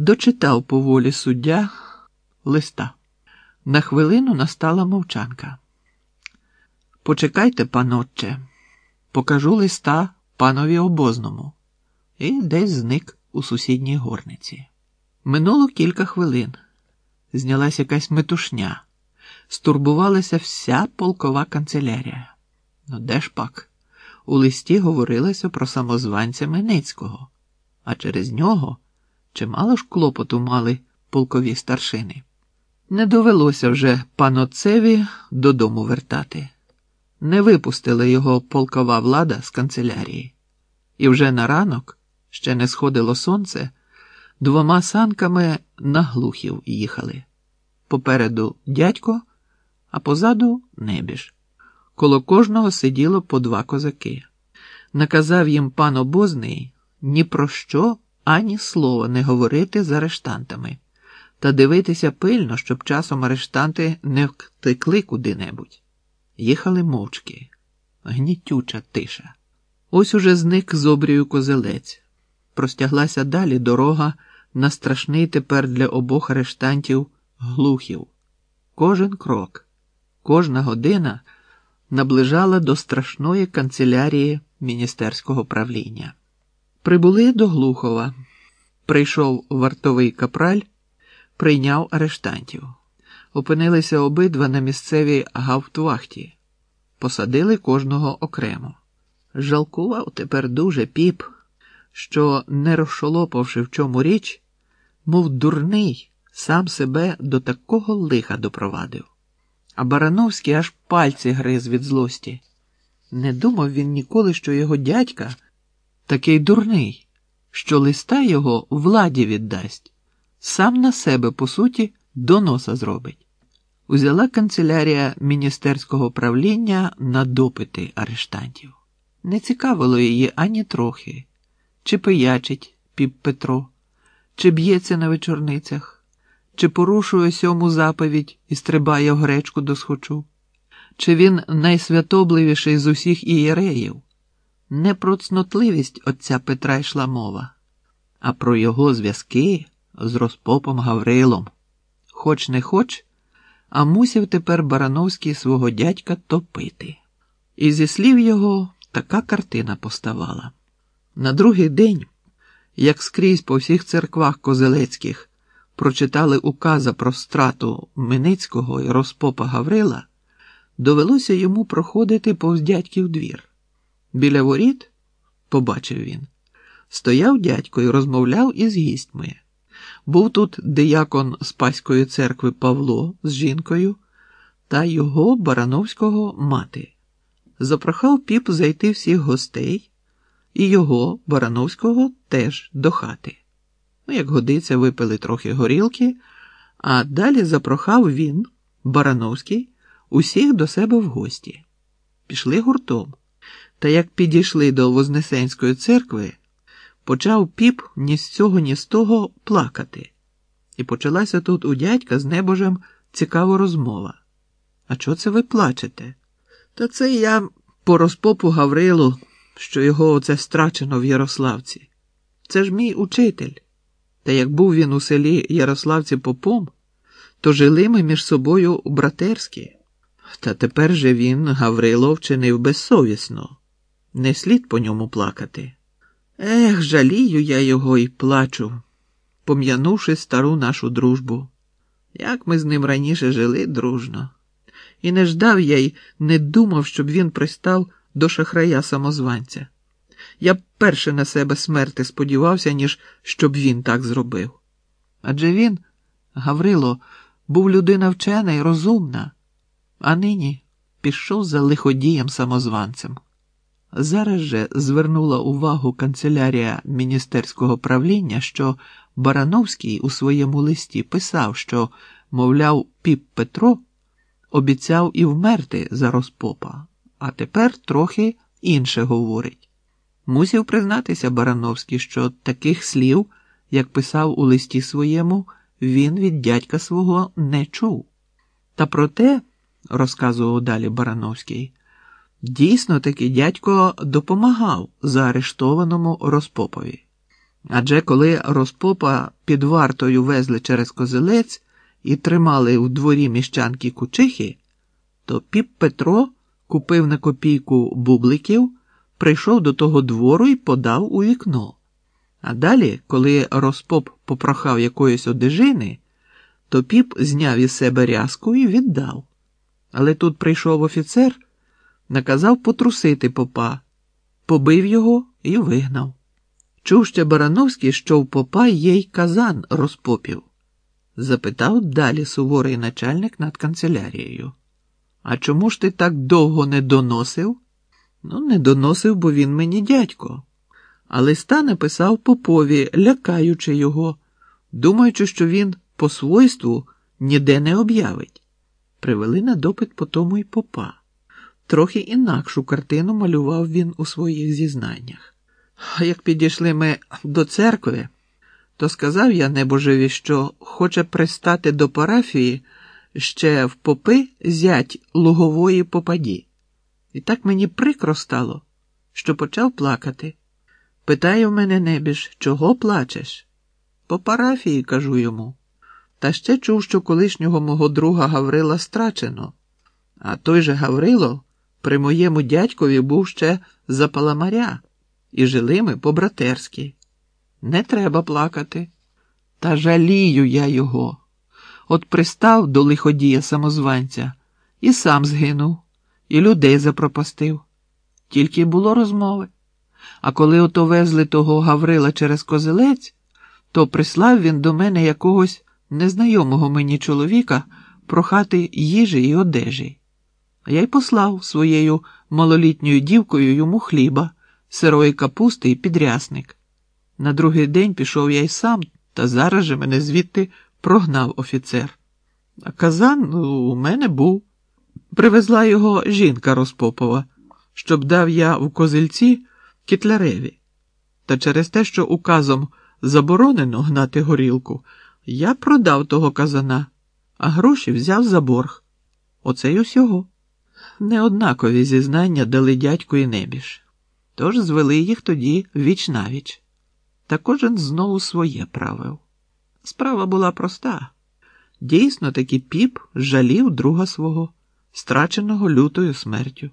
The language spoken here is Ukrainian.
Дочитав поволі суддя листа. На хвилину настала мовчанка. Почекайте, панотче, покажу листа панові обозному, і десь зник у сусідній горниці. Минуло кілька хвилин. Знялась якась метушня, стурбувалася вся полкова канцелярія. Ну, де ж пак? У листі говорилося про самозванця Менецького, а через нього чимало ж клопоту мали полкові старшини. Не довелося вже паноцеві додому вертати. Не випустила його полкова влада з канцелярії. І вже на ранок, ще не сходило сонце, двома санками на глухів їхали. Попереду дядько, а позаду небіж. Коло кожного сиділо по два козаки. Наказав їм пан обозний ні про що ані слова не говорити з арештантами та дивитися пильно, щоб часом арештанти не втекли куди-небудь. Їхали мовчки, гнітюча тиша. Ось уже зник з обрію козелець. Простяглася далі дорога на страшний тепер для обох арештантів глухів. Кожен крок, кожна година наближала до страшної канцелярії міністерського правління. Прибули до Глухова. Прийшов вартовий капраль, прийняв арештантів. Опинилися обидва на місцевій гауптвахті, посадили кожного окремо. Жалкував тепер дуже піп, що, не розшолопавши в чому річ, мов дурний, сам себе до такого лиха допровадив. А Барановський аж пальці гриз від злості. Не думав він ніколи, що його дядька такий дурний, що листа його владі віддасть, сам на себе, по суті, до носа зробить. Узяла канцелярія міністерського правління на допити арештантів. Не цікавило її ані трохи, чи пиячить піп Петро, чи б'ється на вечорницях, чи порушує сьому заповідь і стрибає в гречку до схочу, чи він найсвятобливіший з усіх ієреїв. Не про цнотливість отця Петра йшла мова, а про його зв'язки з розпопом Гаврилом. Хоч не хоч, а мусів тепер Барановський свого дядька топити. І зі слів його така картина поставала. На другий день, як скрізь по всіх церквах козелецьких прочитали указа про страту Миницького і розпопа Гаврила, довелося йому проходити повз дядьків двір. Біля воріт, побачив він, стояв дядько і розмовляв із гістьми. Був тут диякон Спаської церкви Павло з жінкою та його Барановського мати. Запрохав піп зайти всіх гостей і його Барановського теж до хати. Ну, як годиться, випили трохи горілки, а далі запрохав він, Барановський, усіх до себе в гості. Пішли гуртом. Та як підійшли до Вознесенської церкви, почав піп ні з цього, ні з того плакати. І почалася тут у дядька з небожем цікава розмова. А чого це ви плачете? Та це я по розпопу Гаврилу, що його оце страчено в Ярославці. Це ж мій учитель. Та як був він у селі Ярославці попом, то жили ми між собою братерські. Та тепер же він, Гаврило, вчинив безсовісно. Не слід по ньому плакати. Ех, жалію я його і плачу, пом'янувши стару нашу дружбу. Як ми з ним раніше жили дружно. І не ждав я й не думав, щоб він пристав до шахрая самозванця. Я б перше на себе смерти сподівався, ніж щоб він так зробив. Адже він, Гаврило, був людина вчена і розумна, а нині пішов за лиходієм самозванцем. Зараз же звернула увагу канцелярія міністерського правління, що Барановський у своєму листі писав, що, мовляв, піп Петро обіцяв і вмерти за розпопа, а тепер трохи інше говорить. Мусів признатися Барановський, що таких слів, як писав у листі своєму, він від дядька свого не чув. Та проте, розказував далі Барановський, Дійсно таки дядько допомагав заарештованому розпопові. Адже коли розпопа під вартою везли через козелець і тримали у дворі міщанки кучихи, то піп Петро купив на копійку бубликів, прийшов до того двору і подав у вікно. А далі, коли розпоп попрохав якоїсь одежини, то піп зняв із себе рязку і віддав. Але тут прийшов офіцер, наказав потрусити попа, побив його і вигнав. Чув ще Барановський, що в попа є й казан розпопів? запитав далі суворий начальник над канцелярією. А чому ж ти так довго не доносив? Ну, не доносив, бо він мені дядько. А листа написав попові, лякаючи його, думаючи, що він по свойству ніде не об'явить. Привели на допит по тому й попа. Трохи інакшу картину малював він у своїх зізнаннях. А як підійшли ми до церкви, то сказав я небожеві, що хоче пристати до парафії ще в попи зять лугової попаді. І так мені прикро стало, що почав плакати. Питає в мене небіж, чого плачеш? По парафії, кажу йому. Та ще чув, що колишнього мого друга Гаврила страчено, а той же Гаврило при моєму дядькові був ще за паламаря, і жили ми по-братерськи. Не треба плакати. Та жалію я його. От пристав до лиходія самозванця і сам згинув, і людей запропастив. Тільки було розмови. А коли ото везли того Гаврила через козелець, то прислав він до мене якогось незнайомого мені чоловіка прохати їжі і одежі. Я й послав своєю малолітньою дівкою йому хліба, сирої капусти і підрясник. На другий день пішов я й сам, та зараз же мене звідти прогнав офіцер. А казан ну, у мене був. Привезла його жінка Розпопова, щоб дав я в козельці кітляреві. Та через те, що указом заборонено гнати горілку, я продав того казана, а гроші взяв за борг. Оце й усього. Неоднакові зізнання дали дядьку і небіж. Тож звели їх тоді віч навіч. Та кожен знову своє правив. Справа була проста. Дійсно таки піп жалів друга свого, страченого лютою смертю.